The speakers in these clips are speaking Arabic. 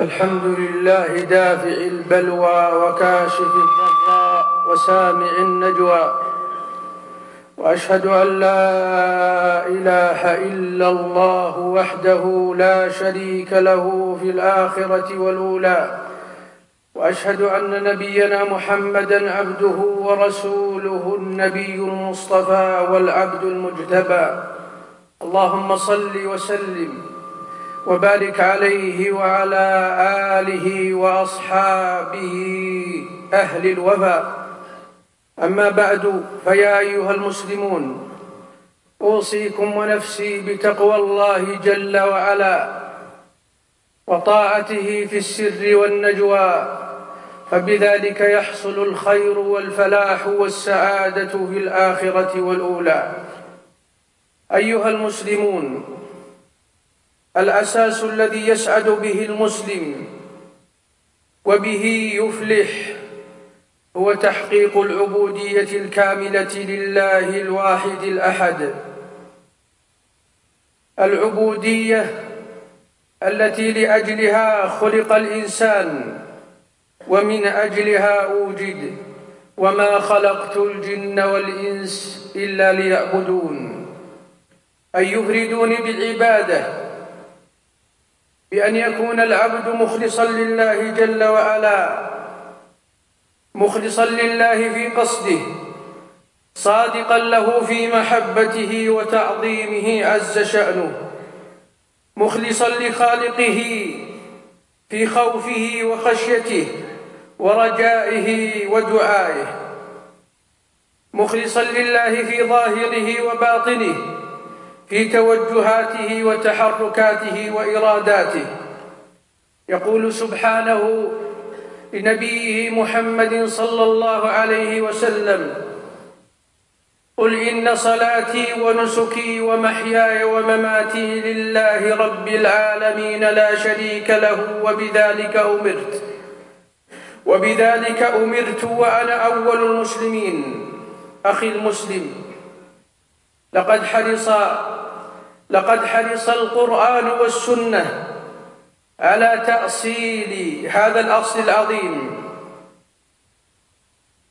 الحمد لله دافع البلوى وكاشف الضراء وسامع النجوى وأشهد أن لا إله إلا الله وحده لا شريك له في الآخرة والأولى وأشهد أن نبينا محمدا عبده ورسوله النبي المصطفى والعبد المجتبى اللهم صل وسلم وبارك عليه وعلى آله وأصحابه أهل الوفاء أما بعد فيا أيها المسلمون أوصيكم ونفسي بتقوى الله جل وعلا وطاعته في السر والنجوى فبذلك يحصل الخير والفلاح والسعادة في الآخرة والأولى. أيها المسلمون الأساس الذي يسعد به المسلم وبه يفلح هو تحقيق العبودية الكاملة لله الواحد الأحد. العبودية التي لأجلها خلق الإنسان ومن أجلها أوجد وما خلقت الجن والإنس إلا ليعبدون. أن يفردوني بالعباده بأن يكون العبد مخلصا لله جل وعلا مخلصا لله في قصده صادقا له في محبته وتعظيمه عز شأنه مخلصا لخالقه في خوفه وخشيته ورجائه ودعائه مخلصا لله في ظاهره وباطنه. في توجهاته وتحركاته وإراداته. يقول سبحانه لنبيه محمد صلى الله عليه وسلم قل إن صلاتي ونسكي ومحياي ومماتي لله رب العالمين لا شريك له وبذلك أمرت وبذلك أمرت وأنا أول المسلمين. أخي المسلم لقد حرص لقد حرص القرآن والسنة على تأصيل هذا الأصل العظيم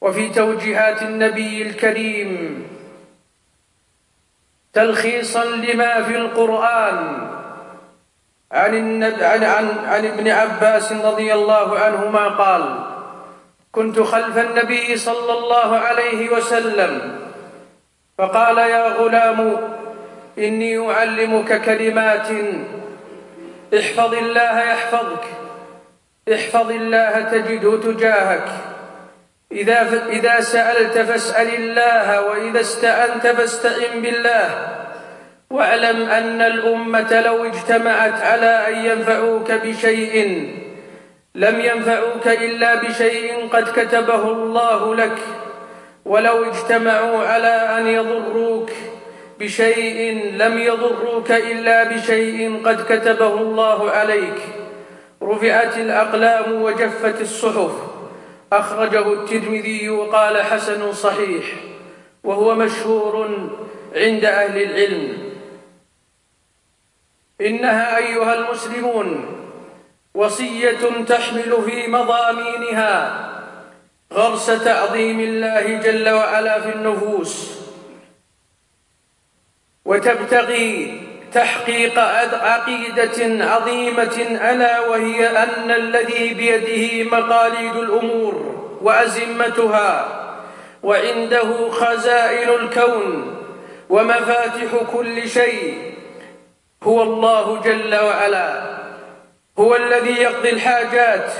وفي توجيهات النبي الكريم تلخيصا لما في القرآن عن, عن, عن, عن ابن عباس رضي الله عنهما قال كنت خلف النبي صلى الله عليه وسلم فقال يا غلام إني أعلمك كلمات. احفظ الله يحفظك. احفظ الله تجده تجاهك. إذا, إذا سألت فاسأل الله وإذا استأنت فاستعن بالله. واعلم أن الأمة لو اجتمعت على أن ينفعوك بشيء لم ينفعوك إلا بشيء قد كتبه الله لك. ولو اجتمعوا على أن يضروك. بشيء لم يضروك إلا بشيء قد كتبه الله عليك. رفعت الأقلام وجفت الصحف. أخرجه الترمذي وقال حسن صحيح. وهو مشهور عند أهل العلم. إنها أيها المسلمون وصية تحمل في مضامينها غرس تعظيم الله جل وعلا في النفوس. وتبتغي تحقيق عقيدة عظيمة ألا وهي أن الذي بيده مقاليد الأمور وأزمتها وعنده خزائن الكون ومفاتح كل شيء هو الله جل وعلا. هو الذي يقضي الحاجات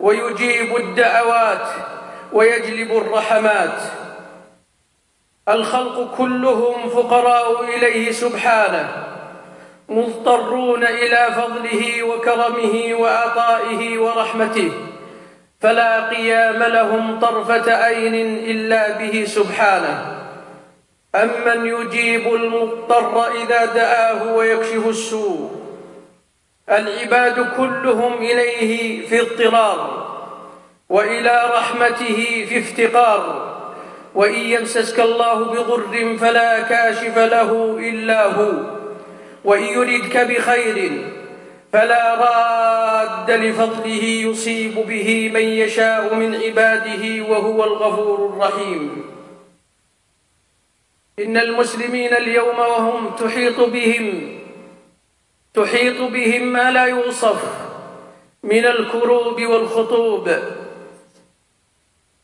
ويجيب الدعوات ويجلب الرحمات. الخلق كلهم فقراء إليه سبحانه مضطرون إلى فضله وكرمه وعطائه ورحمته فلا قيام لهم طرفة عين إلا به سبحانه. أمن يجيب المضطر إذا دعاه ويكشف السوء. العباد كلهم إليه في اضطرار وإلى رحمته في افتقار. وإن يمسسك الله بضر فلا كاشف له إلا هو وإن يردك بخير فلا راد لفضله يصيب به من يشاء من عباده وهو الغفور الرحيم. إن المسلمين اليوم وهم تحيط بهم تحيط بهم ما لا يوصف من الكروب والخطوب.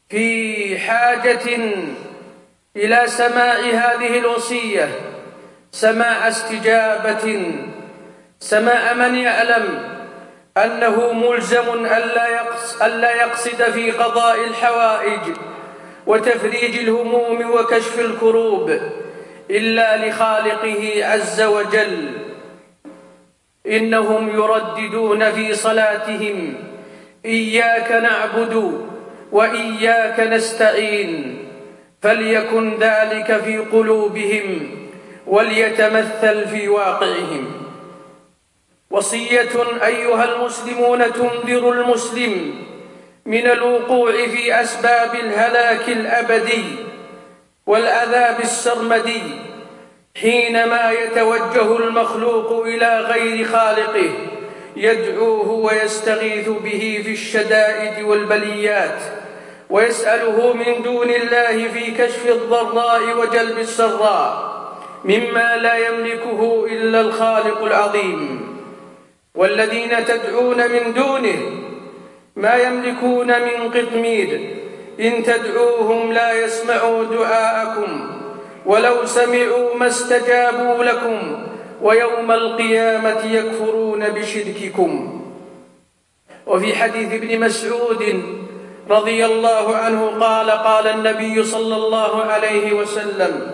في حاجة إلى سماع هذه الوصية سماع استجابة سماع من يعلم أنه ملزم ألا يقصد في قضاء الحوائج وتفريج الهموم وكشف الكروب إلا لخالقه عز وجل. إنهم يرددون في صلاتهم إياك نعبد وإياك نستعين فليكن ذلك في قلوبهم وليتمثل في واقعهم. وصية أيها المسلمون تنذر المسلم من الوقوع في أسباب الهلاك الأبدي والعذاب السرمدي حينما يتوجه المخلوق إلى غير خالقه يدعوه ويستغيث به في الشدائد والبليات. ويسأله من دون الله في كشف الضراء وجلب السراء مما لا يملكه إلا الخالق العظيم. والذين تدعون من دونه ما يملكون من قطمير. إن تدعوهم لا يسمعوا دعاءكم ولو سمعوا ما استجابوا لكم ويوم القيامة يكفرون بشرككم. وفي حديث ابن مسعود رضي الله عنه قال قال النبي صلى الله عليه وسلم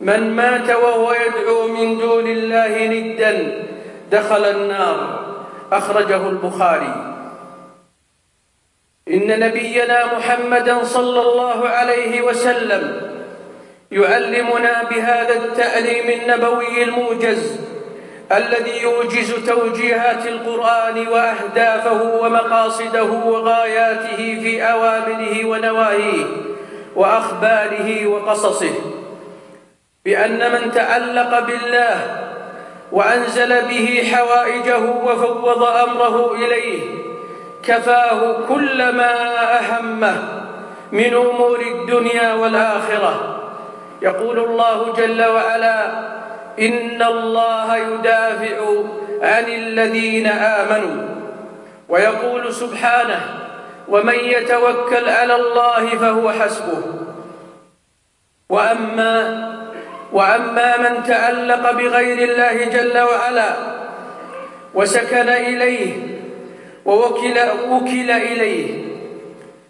من مات وهو يدعو من دون الله ندا دخل النار. أخرجه البخاري. إن نبينا محمدا صلى الله عليه وسلم يعلمنا بهذا التعليم النبوي الموجز الذي يوجز توجيهات القرآن وأهدافه ومقاصده وغاياته في أوامره ونواهيه وأخباره وقصصه. بأن من تعلق بالله وأنزل به حوائجه وفوض أمره إليه كفاه كل ما أهمه من أمور الدنيا والآخرة. يقول الله جل وعلا إن الله يدافع عن الذين آمنوا ويقول سبحانه ومن يتوكل على الله فهو حسبه. وأما وأما من تعلق بغير الله جل وعلا وسكن إليه ووكل وكل إليه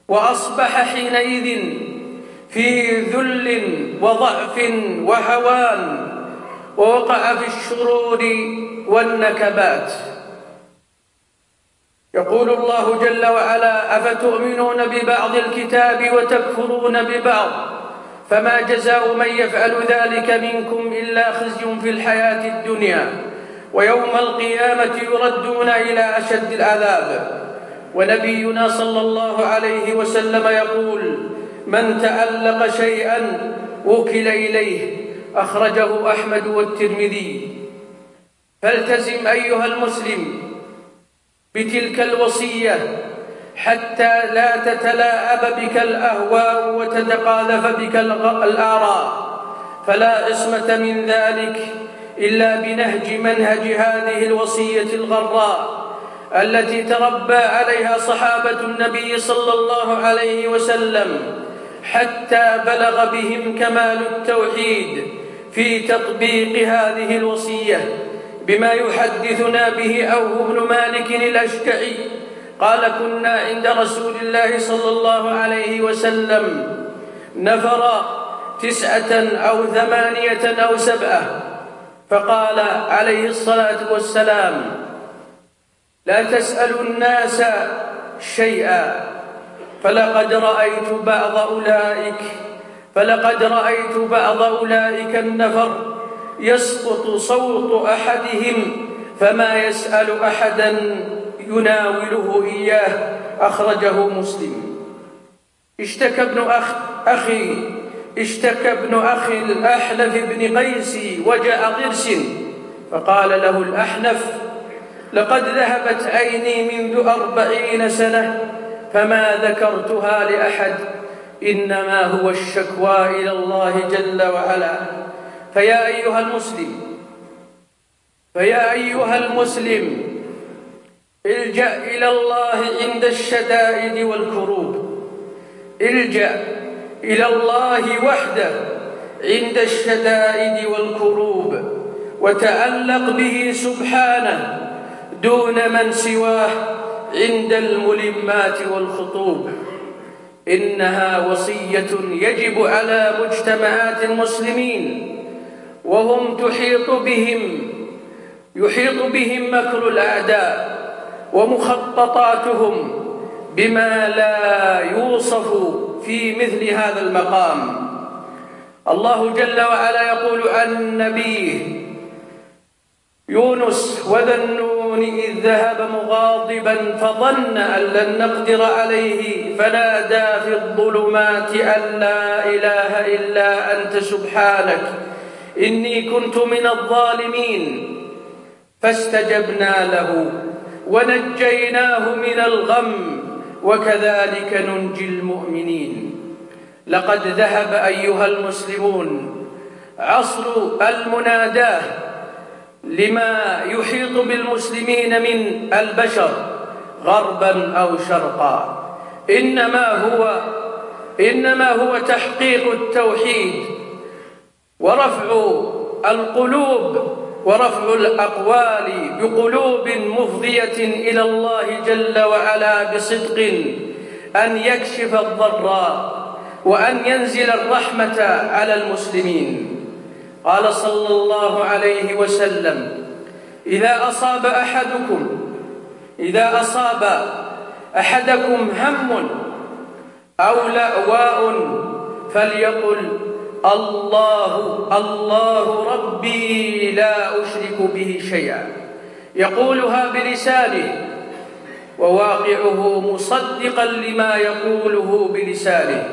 وأصبح حينئذ في ذل وضعف وهوان ووقع في الشرور والنكبات. يقول الله جل وعلا أفتؤمنون ببعض الكتاب وتكفرون ببعض؟ فما جزاء من يفعل ذلك منكم إلا خزي في الحياة الدنيا. ويوم القيامة يردون إلى أشد العذاب. ونبينا صلى الله عليه وسلم يقول من تألق شيئا وكل إليه أخرجه أحمد والترمذي. فالتزم أيها المسلم بتلك الوصية حتى لا تتلاعب بك الأهواء وتتقالف بك الآراء. فلا عصمة من ذلك إلا بنهج منهج هذه الوصية الغراء التي تربى عليها صحابة النبي صلى الله عليه وسلم. حتى بلغ بهم كمال التوحيد في تطبيق هذه الوصية بما يحدثنا به أوه بن مالك الأشكعي. قال كنا عند رسول الله صلى الله عليه وسلم نفر تسعة أو ثمانية أو سبعة فقال عليه الصلاة والسلام لا تسألوا الناس شيئا فلقد رأيت بعض أولئك فلقد رأيت بعض أولئك النفر يسقط صوت أحدهم فما يسأل أحدا يناوله إياه. أخرجه مسلم. اشتكى ابن أخ أخي اشتكى ابن أخي الأحنف بن قيس وجاء ضرس فقال له الأحنف لقد ذهبت عيني منذ أربعين سنة فما ذكرتها لأحد إنما هو الشكوى إلى الله جل وعلا. فيا أيها المسلم فيا أيها المسلم إلجأ إلى الله عند الشدائد والكروب. إلجأ إلى الله وحده عند الشدائد والكروب. وتألق به سبحانه دون من سواه. عند الملمات والخطوب. إنها وصية يجب على مجتمعات المسلمين وهم تحيط بهم يحيط بهم مكر الأعداء ومخططاتهم بما لا يوصف في مثل هذا المقام. الله جل وعلا يقول عن نبيه يونس وذا النون إذ ذهب مغاضبا فظن أن لن نقدر عليه فنادى في الظلمات أن لا إله إلا أنت سبحانك إني كنت من الظالمين. فاستجبنا له ونجيناه من الغم وكذلك ننجي المؤمنين. لقد ذهب أيها المسلمون عصر المناداه لما يحيط بالمسلمين من البشر غربا أو شرقا. إنما هو إنما هو تحقيق التوحيد ورفع القلوب ورفع الأقوال بقلوب مفضية إلى الله جل وعلا بصدق أن يكشف الضراء وأن ينزل الرحمة على المسلمين. قال صلى الله عليه وسلم إذا أصاب أحدكم إذا أصاب أحدكم هم أو لأواء فليقل الله الله ربي لا أشرك به شيئا. يقولها بلسانه وواقعه مصدقا لما يقوله بلسانه.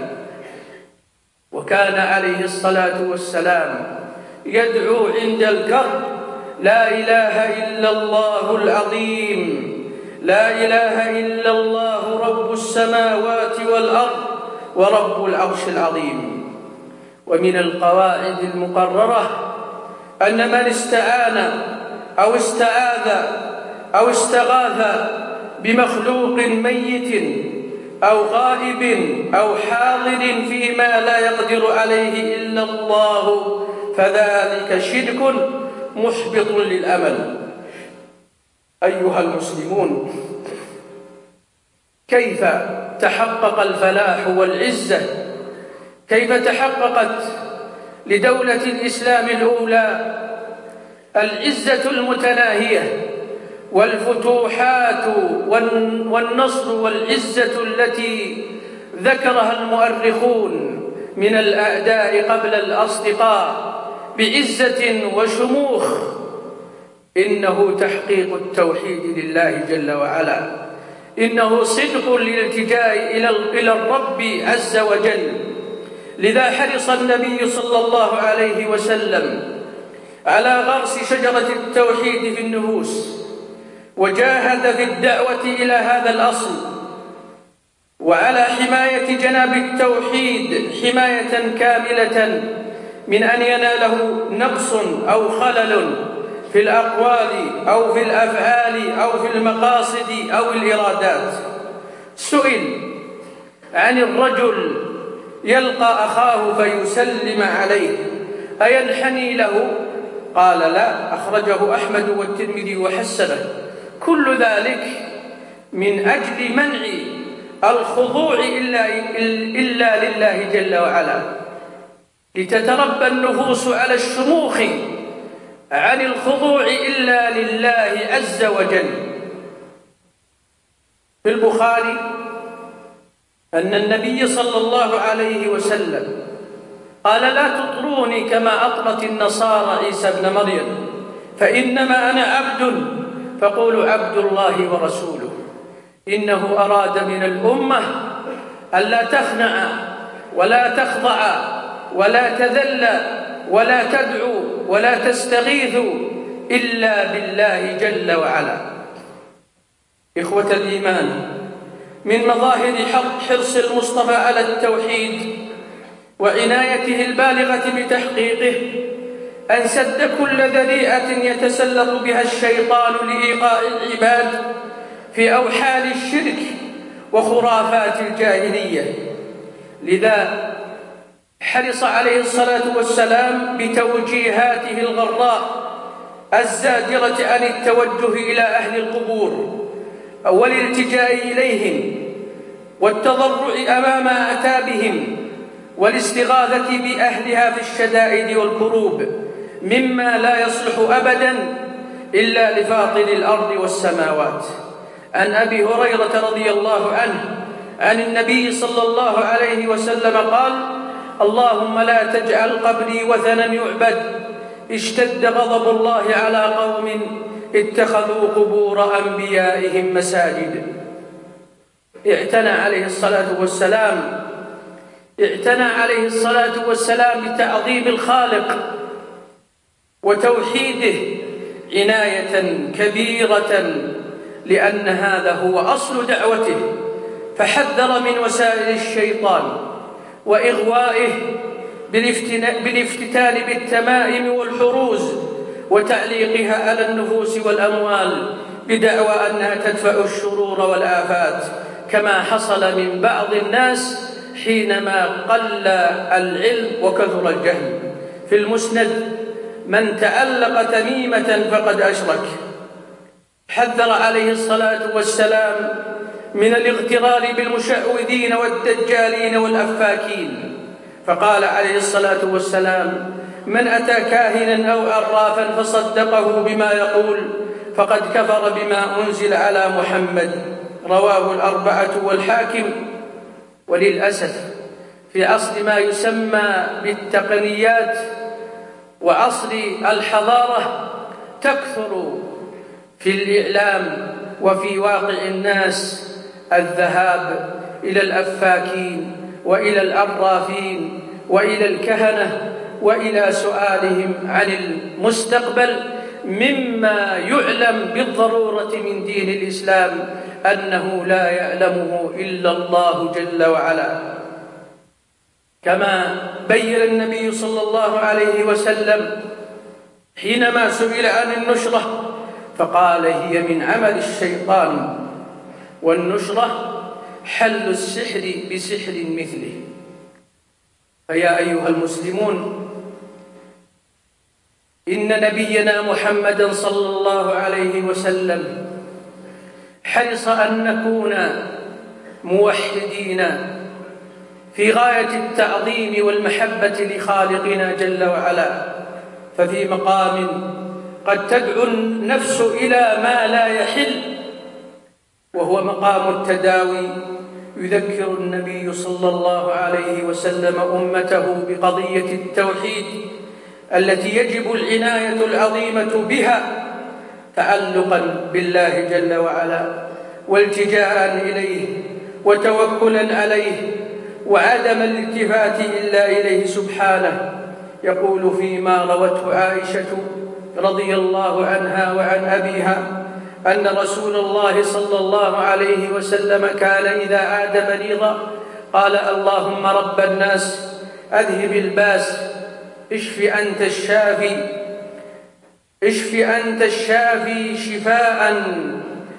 وكان عليه الصلاة والسلام يدعو عند الكرب. لا إله إلا الله العظيم. لا إله إلا الله رب السماوات والأرض ورب العرش العظيم. ومن القواعد المقررة أن من استعان أو استعاذ أو استغاث بمخلوق ميت أو غائب أو حاضر فيما لا يقدر عليه إلا الله فذلك شرك محبط للأمل. أيها المسلمون كيف تحقق الفلاح والعزة؟ كيف تحققت لدولة الإسلام الأولى العزة المتناهية والفتوحات والنصر والعزة التي ذكرها المؤرخون من الأعداء قبل الأصدقاء؟ بعزة وشموخ. إنه تحقيق التوحيد لله جل وعلا. إنه صدق للالتجاء إلى الرب عز وجل. لذا حرص النبي صلى الله عليه وسلم على غرس شجرة التوحيد في النفوس. وجاهد في الدعوة إلى هذا الأصل. وعلى حماية جناب التوحيد حماية كاملة من أن يناله نقص أو خلل في الأقوال أو في الأفعال أو في المقاصد أو الإرادات. سئل عن الرجل يلقى أخاه فيسلم عليه أينحني له؟ قال لا أخرجه أحمد والترمذي وحسنه. كل ذلك من أجل منع الخضوع إلا, إلا لله جل وعلا. لتتربى النفوس على الشموخ عن الخضوع إلا لله عز وجل. في البخاري أن النبي صلى الله عليه وسلم قال لا تطروني كما أطرت النصارى عيسى ابن مريم فإنما أنا عبد فقولوا عبد الله ورسوله. إنه أراد من الأمة ألا تخنع ولا تخضع ولا تذل ولا تدعو ولا تستغيث إلا بالله جل وعلا. إخوة الإيمان من مظاهر حرص المصطفى على التوحيد وعنايته البالغة بتحقيقه أن سد كل ذريئة يتسلط بها الشيطان لإيقاع العباد في أوحال الشرك وخرافات الجاهلية. لذا حرص عليه الصلاة والسلام بتوجيهاته الغراء الزاجرة عن التوجه إلى أهل القبور والالتجاء إليهم والتضرع أمام أتابهم والاستغاثة بأهلها في الشدائد والكروب مما لا يصلح أبدا إلا لفاطر الأرض والسماوات. عن أبي هريرة رضي الله عنه عن النبي صلى الله عليه وسلم قال اللهم لا تجعل قبري وثنا يعبد. اشتد غضب الله على قوم اتخذوا قبور أنبيائهم مساجد. اعتنى عليه الصلاة والسلام. اعتنى عليه الصلاة والسلام بتعظيم الخالق وتوحيده عناية كبيرة لأن هذا هو أصل دعوته. فحذر من وسائل الشيطان. وإغوائه بالافتتان بالتمائم والحروز وتعليقها على النفوس والأموال بدعوى أنها تدفع الشرور والآفات كما حصل من بعض الناس حينما قل العلم وكثر الجهل. في المسند من تعلق تميمة فقد أشرك. حذر عليه الصلاة والسلام من الاغترار بالمشعوذين والدجالين والأفاكين. فقال عليه الصلاة والسلام من أتى كاهنا أو عرافا فصدقه بما يقول فقد كفر بما أنزل على محمد. رواه الأربعة والحاكم. وللأسف في عصر ما يسمى بالتقنيات وعصر الحضارة تكثر في الإعلام وفي واقع الناس الذهاب إلى الأفاكين وإلى الأرافين وإلى الكهنة وإلى سؤالهم عن المستقبل مما يعلم بالضرورة من دين الإسلام أنه لا يعلمه إلا الله جل وعلا. كما بين النبي صلى الله عليه وسلم حينما سئل عن النشرة فقال هي من عمل الشيطان والنشرة حل السحر بسحر مثله. فيا أيها المسلمون إن نبينا محمدا صلى الله عليه وسلم حرص أن نكون موحدين في غاية التعظيم والمحبة لخالقنا جل وعلا. ففي مقام قد تدعو النفس إلى ما لا يحل وهو مقام التداوي يذكر النبي صلى الله عليه وسلم أمته بقضية التوحيد التي يجب العناية العظيمة بها تعلقا بالله جل وعلا والتجاء إليه وتوكلا عليه وعدم الالتفات إلا إليه سبحانه. يقول فيما روته عائشة رضي الله عنها وعن أبيها أن رسول الله صلى الله عليه وسلم كان إذا عاد مريضا قال اللهم رب الناس أذهب الباس اشف أنت الشافي اشف أنت الشافي شفاء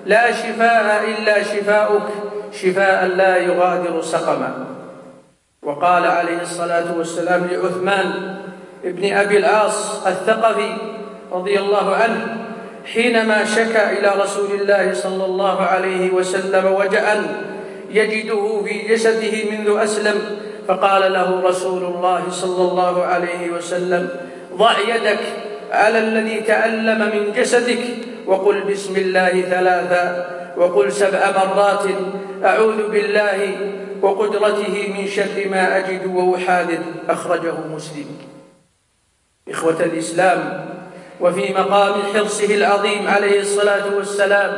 لا شفاء إلا شفاؤك شفاء لا يغادر سقما. وقال عليه الصلاة والسلام لعثمان ابن أبي العاص الثقفي رضي الله عنه حينما شكا إلى رسول الله صلى الله عليه وسلم وجعا يجده في جسده منذ أسلم فقال له رسول الله صلى الله عليه وسلم ضع يدك على الذي تألم من جسدك وقل بسم الله ثلاثا وقل سبع مرات أعوذ بالله وقدرته من شر ما أجد وأحاذر أخرجه مسلم. إخوة الإسلام وفي مقام حرصه العظيم عليه الصلاة والسلام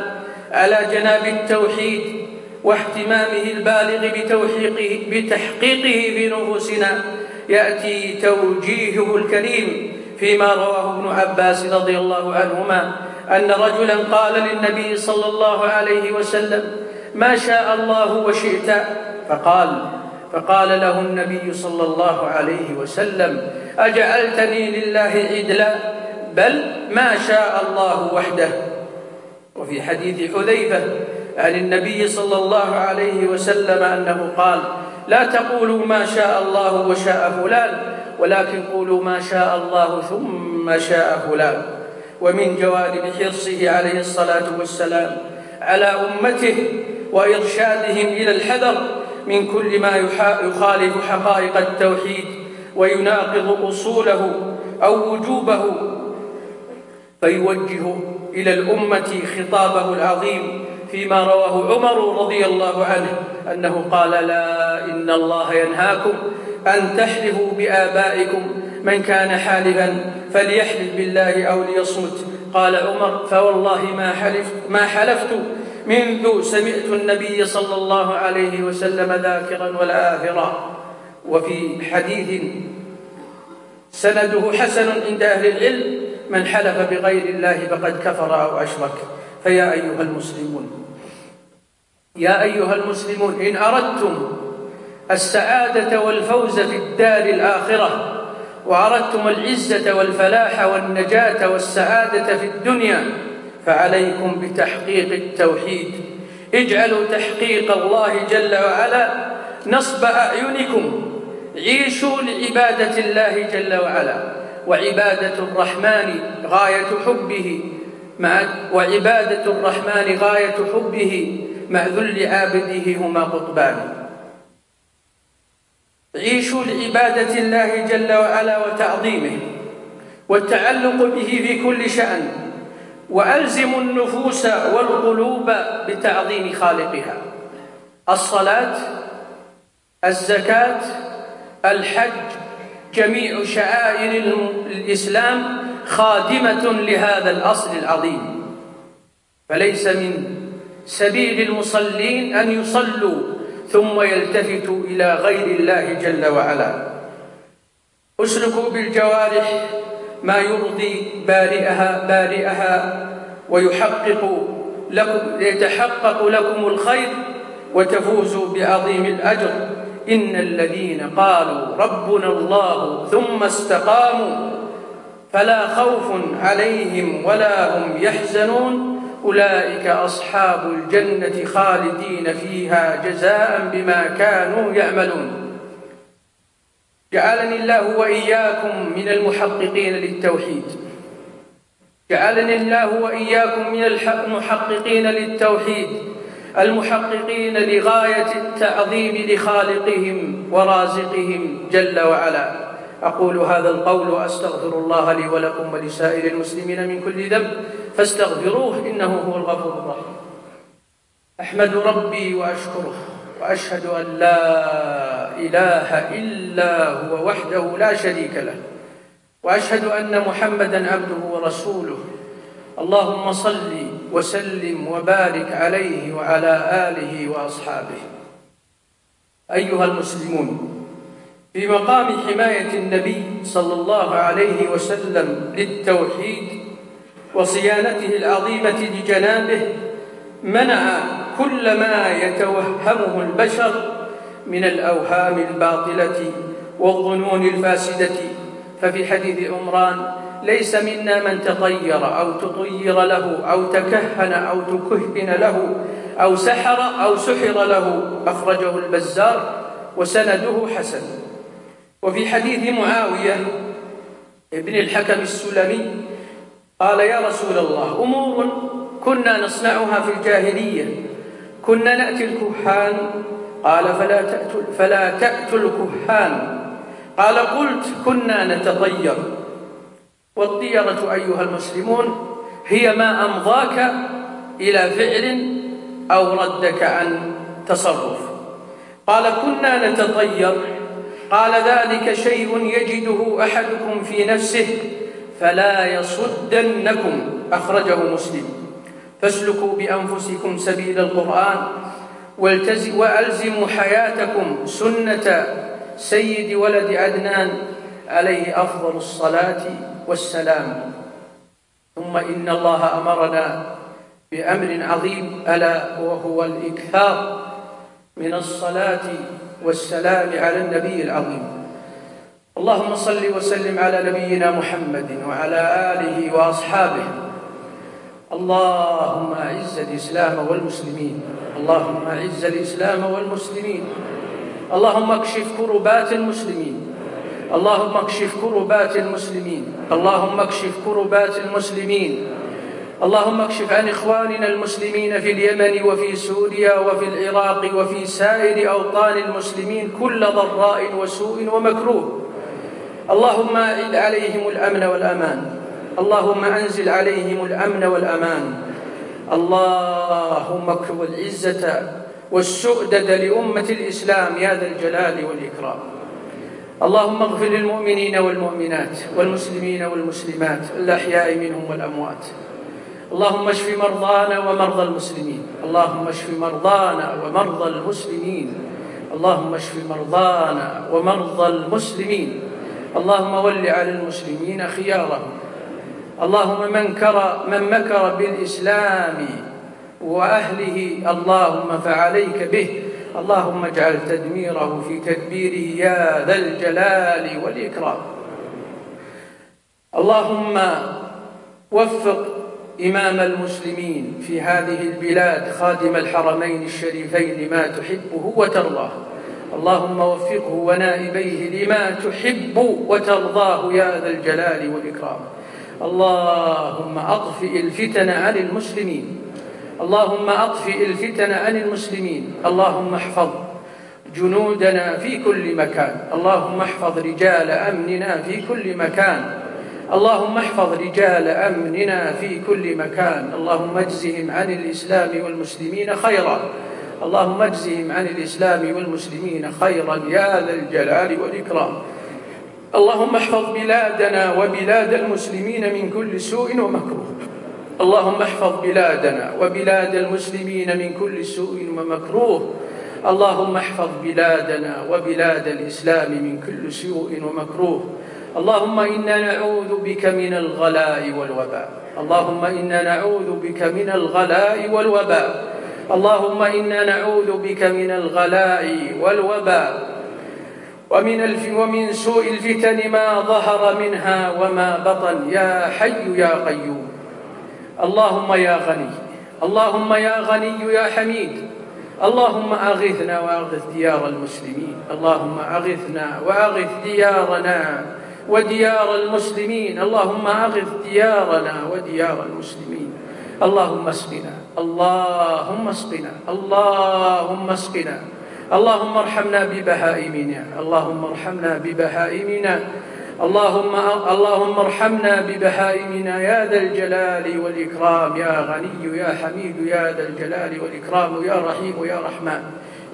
على جناب التوحيد واهتمامه البالغ بتوحيقه بتحقيقه في نفوسنا يأتي توجيهه الكريم فيما رواه ابن عباس رضي الله عنهما أن رجلا قال للنبي صلى الله عليه وسلم ما شاء الله وشئت فقال فقال له النبي صلى الله عليه وسلم أجعلتني لله عدلا بل ما شاء الله وحده. وفي حديث حذيفة عن النبي صلى الله عليه وسلم أنه قال لا تقولوا ما شاء الله وشاء فلان ولكن قولوا ما شاء الله ثم شاء فلان. ومن جوانب حرصه عليه الصلاة والسلام على أمته وإرشادهم إلى الحذر من كل ما يخالف حقائق التوحيد ويناقض أصوله أو وجوبه فيوجه إلى الأمة خطابه العظيم فيما رواه عمر رضي الله عنه أنه قال لا إن الله ينهاكم أن تحلفوا بآبائكم من كان حالفا فليحلف بالله أو ليصمت قال عمر فوالله ما حلفت ما حلفت منذ سمعت النبي صلى الله عليه وسلم ذاكرا والآثرا وفي حديث سنده حسن عند أهل العلم من حلف بغير الله فقد كفر أو أشرك. فيا أيها المسلمون يا أيها المسلمون إن أردتم السعادة والفوز في الدار الآخرة وأردتم العزة والفلاح والنجاة والسعادة في الدنيا فعليكم بتحقيق التوحيد. اجعلوا تحقيق الله جل وعلا نصب أعينكم. عيشوا لعبادة الله جل وعلا. وعبادة الرحمن غاية حبه. مع وعبادة الرحمن غاية حبه. مع ذل عابده هما قطبان. عيشوا لعبادة الله جل وعلا وتعظيمه. والتعلق به في كل شأن. وألزموا النفوس والقلوب بتعظيم خالقها. الصلاة الزكاة الحج جميع شعائر الإسلام خادمة لهذا الأصل العظيم. فليس من سبيل المصلين أن يصلوا ثم يلتفتوا إلى غير الله جل وعلا. أسلكوا بالجوارح ما يرضي بارئها بارئها ويحقق لكم يتحقق لكم الخير وتفوزوا بعظيم الأجر. إن الذين قالوا ربنا الله ثم استقاموا فلا خوف عليهم ولا هم يحزنون. أولئك أصحاب الجنة خالدين فيها جزاء بما كانوا يعملون. جعلني الله وإياكم من المحققين للتوحيد. جعلني الله وإياكم من المحققين للتوحيد. المحققين لغاية التعظيم لخالقهم ورازقهم جل وعلا. أقول هذا القول وأستغفر الله لي ولكم ولسائر المسلمين من كل ذنب فاستغفروه إنه هو الغفور الرحيم. أحمد ربي وأشكره وأشهد أن لا إله إلا هو وحده لا شريك له وأشهد أن محمدا عبده ورسوله. اللهم صل وسلم وبارك عليه وعلى آله وأصحابه. أيها المسلمون في مقام حماية النبي صلى الله عليه وسلم للتوحيد وصيانته العظيمة لجنابه منع كل ما يتوهمه البشر من الأوهام الباطلة والظنون الفاسدة. ففي حديث عمران ليس منا من تطير أو تطير له أو تكهن أو تكهن له أو سحر أو سحر له. أخرجه البزار وسنده حسن. وفي حديث معاوية ابن الحكم السلمي قال يا رسول الله أمور كنا نصنعها في الجاهلية. كنا نأتي الكهان. قال فلا تأتوا, فلا تأتوا الكهان. قال قلت كنا نتطير. والطيرة أيها المسلمون هي ما أمضاك إلى فعل أو ردك عن تصرف. قال كنا نتطير. قال ذلك شيء يجده أحدكم في نفسه فلا يصدنكم. أخرجه مسلم. فاسلكوا بأنفسكم سبيل القرآن وألزموا حياتكم سنة سيد ولد عدنان عليه أفضل الصلاة والسلام. ثم إن الله أمرنا بأمر عظيم ألا وهو الإكثار من الصلاة والسلام على النبي العظيم. اللهم صل وسلم على نبينا محمد وعلى آله وأصحابه. اللهم أعز الإسلام والمسلمين. اللهم أعز الإسلام والمسلمين. اللهم اكشف كربات المسلمين. اللهم اكشف كربات المسلمين. اللهم اكشف كربات المسلمين. اللهم اكشف عن إخواننا المسلمين في اليمن وفي سوريا وفي العراق وفي سائر أوطان المسلمين كل ضراء وسوء ومكروه. اللهم أعد عليهم الأمن والأمان. اللهم أنزل عليهم الأمن والأمان. اللهم اكتب العزة والسؤدد لأمة الإسلام يا ذا الجلال والإكرام. اللهم اغفر للمؤمنين والمؤمنات والمسلمين والمسلمات الأحياء منهم والأموات. اللهم اشف مرضانا ومرضى المسلمين. اللهم اشف مرضانا ومرضى المسلمين. اللهم اشف مرضانا ومرضى المسلمين. اللهم ول على المسلمين خيارهم. اللهم من كر من مكر بالإسلام وأهله اللهم فعليك به. اللهم اجعل تدميره في تدبيره يا ذا الجلال والإكرام. اللهم وفق إمام المسلمين في هذه البلاد خادم الحرمين الشريفين لما تحبه وترضاه. اللهم وفقه ونائبيه لما تحب وترضاه يا ذا الجلال والإكرام. اللهم أطفئ الفتن عن المسلمين. اللهم أطفئ الفتن عن المسلمين اللهم احفظ جنودنا في كل مكان. اللهم احفظ رجال أمننا في كل مكان. اللهم احفظ رجال أمننا في كل مكان. اللهم اجزهم عن الإسلام والمسلمين خيرا. اللهم اجزهم عن الإسلام والمسلمين خيرا يا ذا الجلال والإكرام. اللهم احفظ بلادنا وبلاد المسلمين من كل سوء ومكروه. اللهم احفظ بلادنا وبلاد المسلمين من كل سوء ومكروه. اللهم احفظ بلادنا وبلاد الإسلام من كل سوء ومكروه. اللهم إنا نعوذ بك من الغلاء والوباء. اللهم إنا نعوذ بك من الغلاء والوباء. اللهم إنا نعوذ بك من الغلاء والوباء. ومن الف ومن سوء الفتن ما ظهر منها وما بطن. يا حي يا قيوم. اللهم يا غني اللهم يا غني يا حميد اللهم أغثنا وأغث ديار المسلمين اللهم أغثنا وأغث ديارنا وديار المسلمين اللهم أغث ديارنا وديار المسلمين. اللهم اسقنا اللهم اسقنا اللهم اسقنا. اللهم ارحمنا ببهائمنا اللهم ارحمنا ببهائمنا. اللهم اللهم ارحمنا ببهائمنا يا ذا الجلال والإكرام يا غني يا حميد يا ذا الجلال والإكرام يا رحيم يا رحمن.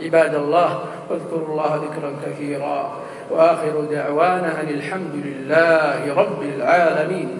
عباد الله واذكروا الله ذكرا كثيرا وآخر دعوانا أن الحمد لله رب العالمين.